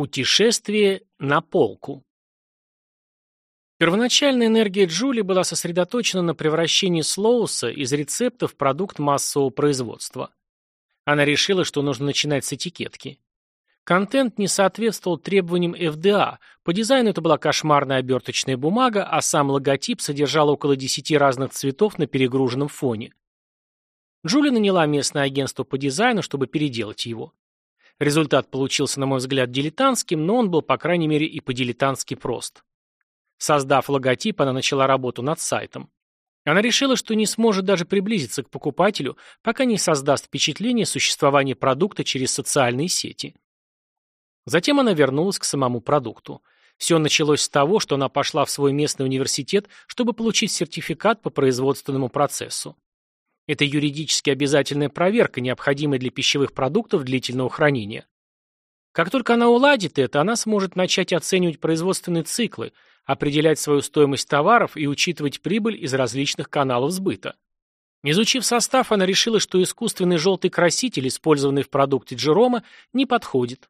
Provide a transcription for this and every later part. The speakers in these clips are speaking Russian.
Путешествие на полку. Первоначальная энергия Джули была сосредоточена на превращении слоуса из рецепта в продукт массового производства. Она решила, что нужно начинать с этикетки. Контент не соответствовал требованиям FDA. По дизайну это была кошмарная оберточная бумага, а сам логотип содержал около 10 разных цветов на перегруженном фоне. Джули наняла местное агентство по дизайну, чтобы переделать его. Результат получился, на мой взгляд, дилетантским, но он был, по крайней мере, и по-дилетантски прост. Создав логотип, она начала работу над сайтом. Она решила, что не сможет даже приблизиться к покупателю, пока не создаст впечатление существования продукта через социальные сети. Затем она вернулась к самому продукту. Все началось с того, что она пошла в свой местный университет, чтобы получить сертификат по производственному процессу. Это юридически обязательная проверка, необходимая для пищевых продуктов длительного хранения. Как только она уладит это, она сможет начать оценивать производственные циклы, определять свою стоимость товаров и учитывать прибыль из различных каналов сбыта. Изучив состав, она решила, что искусственный желтый краситель, использованный в продукте Джерома, не подходит.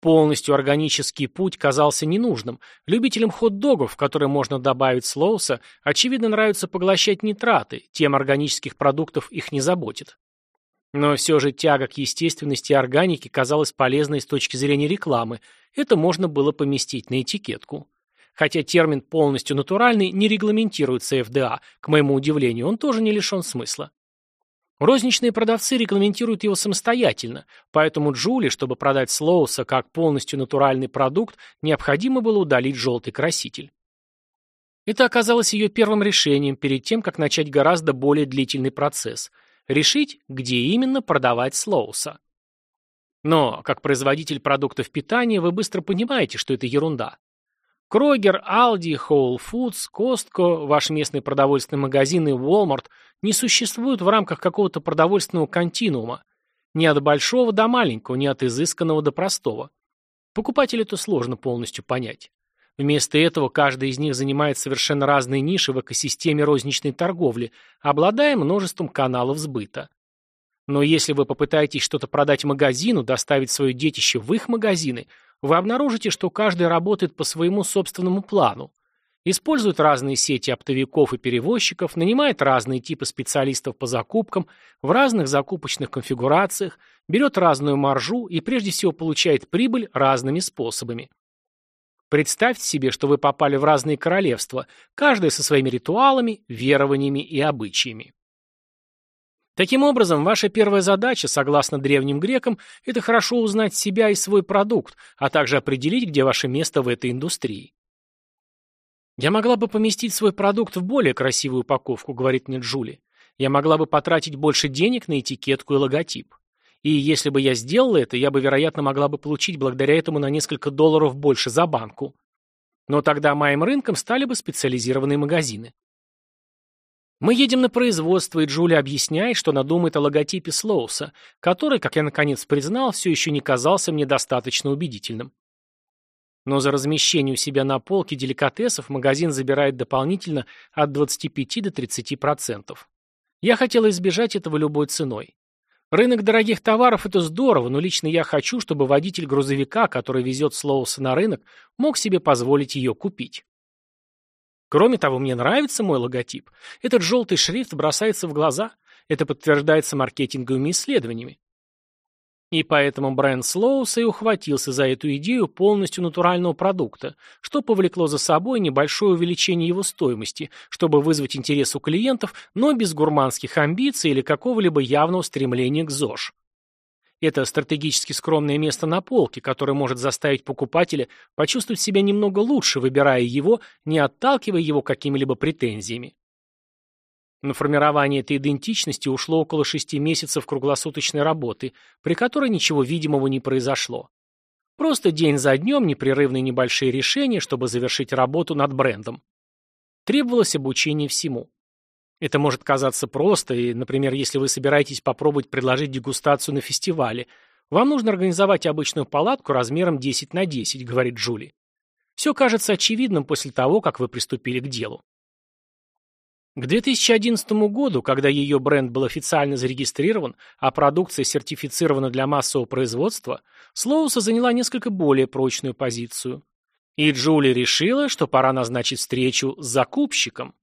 Полностью органический путь казался ненужным. Любителям хот-догов, которые можно добавить слоуса, очевидно нравится поглощать нитраты, тем органических продуктов их не заботит. Но все же тяга к естественности и органике казалась полезной с точки зрения рекламы, это можно было поместить на этикетку. Хотя термин «полностью натуральный» не регламентируется ФДА, к моему удивлению, он тоже не лишен смысла. Розничные продавцы регламентируют его самостоятельно, поэтому Джули, чтобы продать Слоуса как полностью натуральный продукт, необходимо было удалить желтый краситель. Это оказалось ее первым решением перед тем, как начать гораздо более длительный процесс – решить, где именно продавать Слоуса. Но, как производитель продуктов питания, вы быстро понимаете, что это ерунда. Крогер, Алди, Whole Foods, Костко, ваш местный продовольственный магазин и Walmart не существуют в рамках какого-то продовольственного континуума. Ни от большого до маленького, ни от изысканного до простого. Покупателю это сложно полностью понять. Вместо этого каждый из них занимает совершенно разные ниши в экосистеме розничной торговли, обладая множеством каналов сбыта. Но если вы попытаетесь что-то продать магазину, доставить свое детище в их магазины – вы обнаружите, что каждый работает по своему собственному плану. Использует разные сети оптовиков и перевозчиков, нанимает разные типы специалистов по закупкам, в разных закупочных конфигурациях, берет разную маржу и прежде всего получает прибыль разными способами. Представьте себе, что вы попали в разные королевства, каждое со своими ритуалами, верованиями и обычаями. Таким образом, ваша первая задача, согласно древним грекам, это хорошо узнать себя и свой продукт, а также определить, где ваше место в этой индустрии. «Я могла бы поместить свой продукт в более красивую упаковку», — говорит мне Джули. «Я могла бы потратить больше денег на этикетку и логотип. И если бы я сделала это, я бы, вероятно, могла бы получить благодаря этому на несколько долларов больше за банку. Но тогда моим рынком стали бы специализированные магазины. Мы едем на производство, и Джули объясняет, что она думает о логотипе Слоуса, который, как я наконец признал, все еще не казался мне достаточно убедительным. Но за размещение у себя на полке деликатесов магазин забирает дополнительно от 25 до 30%. Я хотел избежать этого любой ценой. Рынок дорогих товаров – это здорово, но лично я хочу, чтобы водитель грузовика, который везет Слоуса на рынок, мог себе позволить ее купить. Кроме того, мне нравится мой логотип. Этот желтый шрифт бросается в глаза. Это подтверждается маркетинговыми исследованиями. И поэтому бренд Слоуса и ухватился за эту идею полностью натурального продукта, что повлекло за собой небольшое увеличение его стоимости, чтобы вызвать интерес у клиентов, но без гурманских амбиций или какого-либо явного стремления к ЗОЖ. Это стратегически скромное место на полке, которое может заставить покупателя почувствовать себя немного лучше, выбирая его, не отталкивая его какими-либо претензиями. На формирование этой идентичности ушло около шести месяцев круглосуточной работы, при которой ничего видимого не произошло. Просто день за днем непрерывные небольшие решения, чтобы завершить работу над брендом. Требовалось обучение всему. Это может казаться просто, и, например, если вы собираетесь попробовать предложить дегустацию на фестивале, вам нужно организовать обычную палатку размером 10 на 10, говорит Джули. Все кажется очевидным после того, как вы приступили к делу. К 2011 году, когда ее бренд был официально зарегистрирован, а продукция сертифицирована для массового производства, Слоуса заняла несколько более прочную позицию. И Джули решила, что пора назначить встречу с закупщиком.